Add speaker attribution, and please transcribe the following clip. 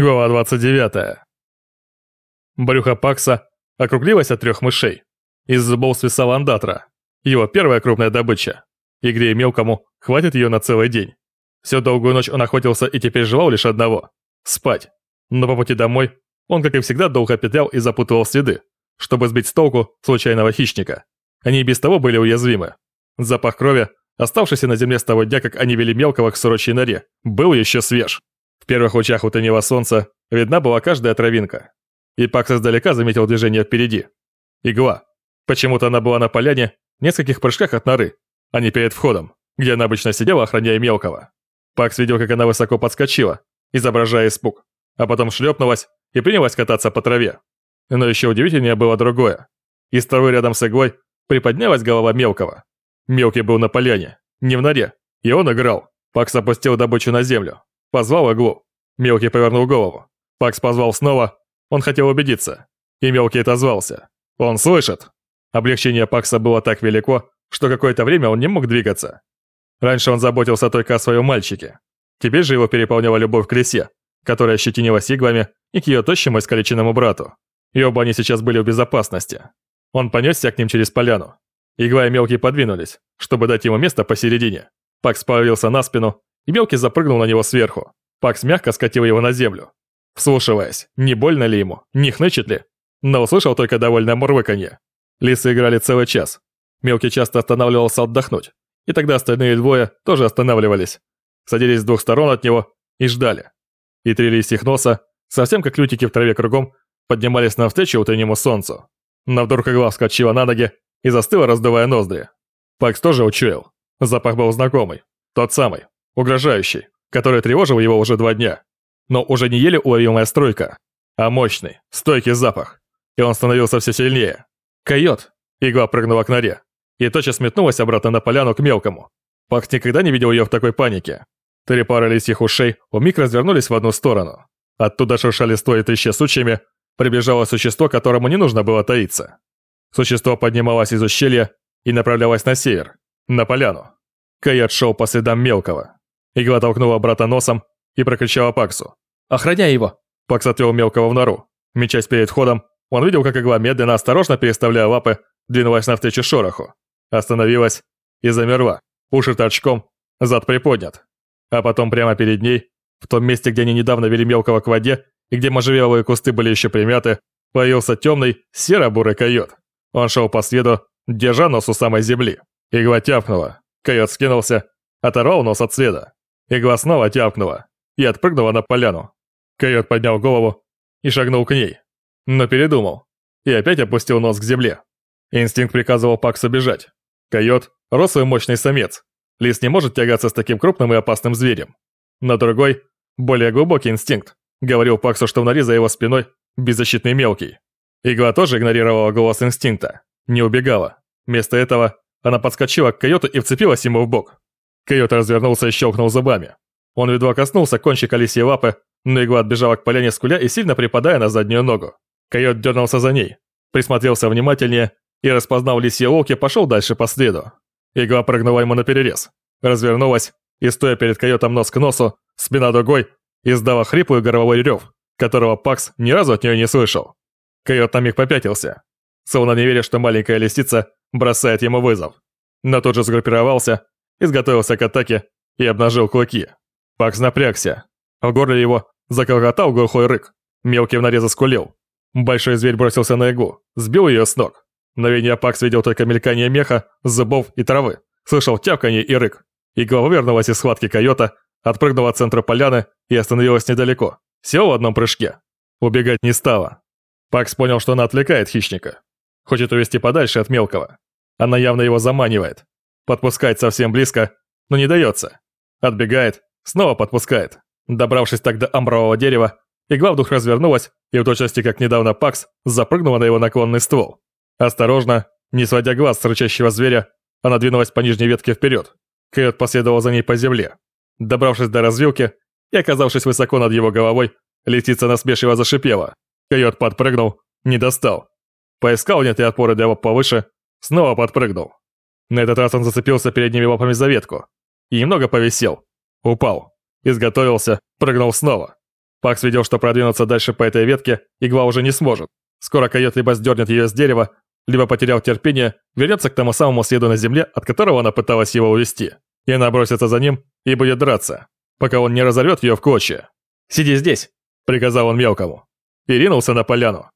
Speaker 1: Глава 29. Брюхо Пакса округлилось от трех мышей. Из зубов свисала андатра, его первая крупная добыча. Игре мелкому хватит ее на целый день. Всю долгую ночь он охотился и теперь желал лишь одного – спать. Но по пути домой он, как и всегда, долго петлял и запутывал следы, чтобы сбить с толку случайного хищника. Они и без того были уязвимы. Запах крови, оставшийся на земле с того дня, как они вели мелкого к сорочьей норе, был еще свеж первых лучах утреннего солнца видна была каждая травинка. И Пакс издалека заметил движение впереди. Игла. Почему-то она была на поляне, в нескольких прыжках от норы, а не перед входом, где она обычно сидела, охраняя мелкого. Пакс видел, как она высоко подскочила, изображая испуг, а потом шлепнулась и принялась кататься по траве. Но еще удивительнее было другое. Из травы рядом с иглой приподнялась голова мелкого. Мелкий был на поляне, не в норе, и он играл. Пакс опустил добычу на землю. Позвал иглу. Мелкий повернул голову. Пакс позвал снова. Он хотел убедиться. И Мелкий отозвался. Он слышит. Облегчение Пакса было так велико, что какое-то время он не мог двигаться. Раньше он заботился только о своем мальчике. Теперь же его переполняла любовь к лисе, которая щетинилась иглами, и к ее тощему искалеченному брату. И оба они сейчас были в безопасности. Он понесся к ним через поляну. Игла и Мелкий подвинулись, чтобы дать ему место посередине. Пакс повалился на спину и Мелкий запрыгнул на него сверху. Пакс мягко скатил его на землю. Вслушиваясь, не больно ли ему, не хнычет ли, но услышал только довольное мурлыканье. Лисы играли целый час. Мелкий часто останавливался отдохнуть, и тогда остальные двое тоже останавливались. Садились с двух сторон от него и ждали. И три лисьих носа, совсем как лютики в траве кругом, поднимались навстречу утреннему солнцу. Но вдруг игла вскочила на ноги и застыла, раздувая ноздри. Пакс тоже учуял. Запах был знакомый. Тот самый угрожающий, который тревожил его уже два дня. Но уже не еле уловимая стройка, а мощный, стойкий запах. И он становился все сильнее. «Койот!» Игла прыгнула к норе. И тотчас метнулась обратно на поляну к мелкому. Пак никогда не видел ее в такой панике. Три пары лисьих ушей умиг развернулись в одну сторону. Оттуда шуршали ствои треща сучьями, прибежало существо, которому не нужно было таиться. Существо поднималось из ущелья и направлялось на север, на поляну. Койот шел по следам мелкого. Игла толкнула брата носом и прокричала Паксу. «Охраняй его!» Пакс отвел мелкого в нору. Мечась перед входом, он видел, как игла, медленно, осторожно переставляя лапы, двинулась навстречу шороху. Остановилась и замерла. Уши торчком, зад приподнят. А потом прямо перед ней, в том месте, где они недавно вели мелкого к воде, и где можжевеловые кусты были еще примяты, появился темный, серо-бурый койот. Он шел по следу, держа нос у самой земли. Игла тяпнула. Койот скинулся, оторвал нос от следа. Игла снова тявкнула и отпрыгнула на поляну. Койот поднял голову и шагнул к ней, но передумал и опять опустил нос к земле. Инстинкт приказывал Паксу бежать. Койот – рослый мощный самец. Лис не может тягаться с таким крупным и опасным зверем. Но другой, более глубокий инстинкт, говорил Паксу, что в норе за его спиной беззащитный мелкий. Игла тоже игнорировала голос инстинкта, не убегала. Вместо этого она подскочила к койоту и вцепилась ему в бок. Койот развернулся и щелкнул зубами. Он едва коснулся кончика лисьей лапы, но игла отбежала к поляне скуля и сильно припадая на заднюю ногу. Койот дернулся за ней, присмотрелся внимательнее и, распознав лисьи локи, пошел дальше по следу. Игла прыгнула ему на перерез, развернулась и, стоя перед койотом нос к носу, спина другой, издала хриплый горловой рев, которого Пакс ни разу от нее не слышал. Койот на миг попятился, словно не веря, что маленькая лисица бросает ему вызов. Но тут же сгруппировался изготовился к атаке и обнажил клыки. Пакс напрягся. В горле его заколготал глухой рык. Мелкий в наре заскулил. Большой зверь бросился на иглу, сбил ее с ног. Мгновение Пакс видел только мелькание меха, зубов и травы. Слышал тявканье и рык. Игла вывернулась из схватки койота, отпрыгнула от центра поляны и остановилась недалеко. Сел в одном прыжке. Убегать не стала. Пакс понял, что она отвлекает хищника. Хочет увести подальше от мелкого. Она явно его заманивает. Подпускает совсем близко, но не дается. Отбегает, снова подпускает. Добравшись так до амбрового дерева, игла вдруг развернулась и в точности, как недавно Пакс, запрыгнула на его наклонный ствол. Осторожно, не сводя глаз с рычащего зверя, она двинулась по нижней ветке вперед. Койот последовал за ней по земле. Добравшись до развилки и оказавшись высоко над его головой, лисица насмешливо зашипела. Койот подпрыгнул, не достал. Поискал нет и опоры для лап повыше, снова подпрыгнул. На этот раз он зацепился передними лапами за ветку и немного повисел. Упал. Изготовился, прыгнул снова. Пакс видел, что продвинуться дальше по этой ветке игла уже не сможет. Скоро койот либо сдернет ее с дерева, либо, потеряв терпение, вернется к тому самому следу на земле, от которого она пыталась его увести. И она бросится за ним и будет драться, пока он не разорвет ее в клочья. «Сиди здесь», — приказал он мелкому. И ринулся на поляну.